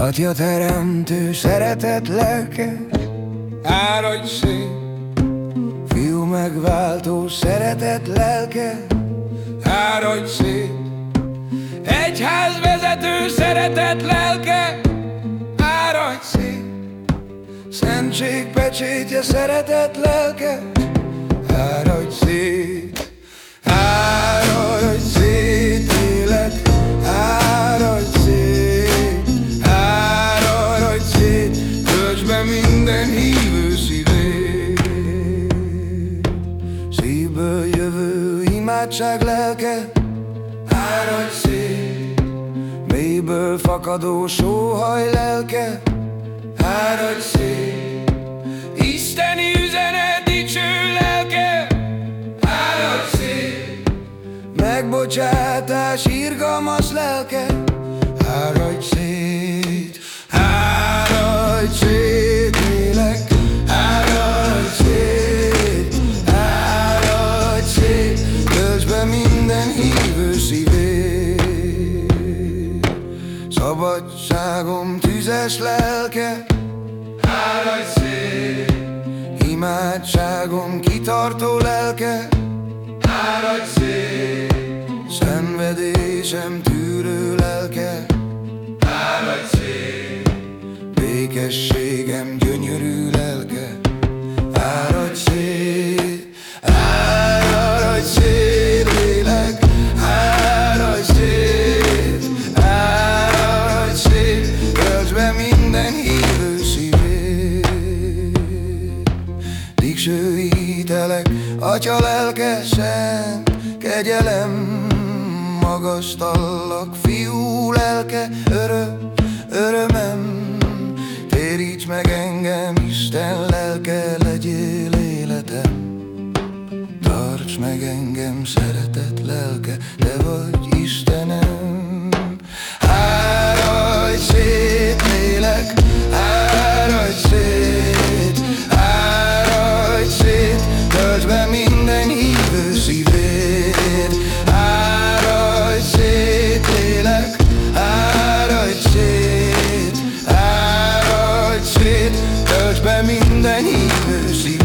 Atya teremtő szeretet lelke. Áradj szép. Fiú megváltó szeretet lelke. Áradj szép. Egyház vezető szeretet lelke. Áradj szép. Szentség pecsétje szeretet lelke imádság lelke. Áradj szét Mélyből fakadó sóhaj lelke. Áradj szét Isteni üzenet dicső lelke. Áradj szét Megbocsátás irgalmas lelke. Áradj szét Áradj szét Szabadságom tüzes lelke. Áradj szét Imádságom kitartó lelke. Áradj szét Szenvedésem tűrő lelke. Áradj szét Békességem gyönyörű lelke. Áradj szét Dicsőítelek, Atya lelke szent Kegyelem magasztallak, fiú lelke öröm, örömem Téríts meg engem, Isten lelke, legyél életem. Tarts meg engem, szeretet lelke, te vagy minden hívős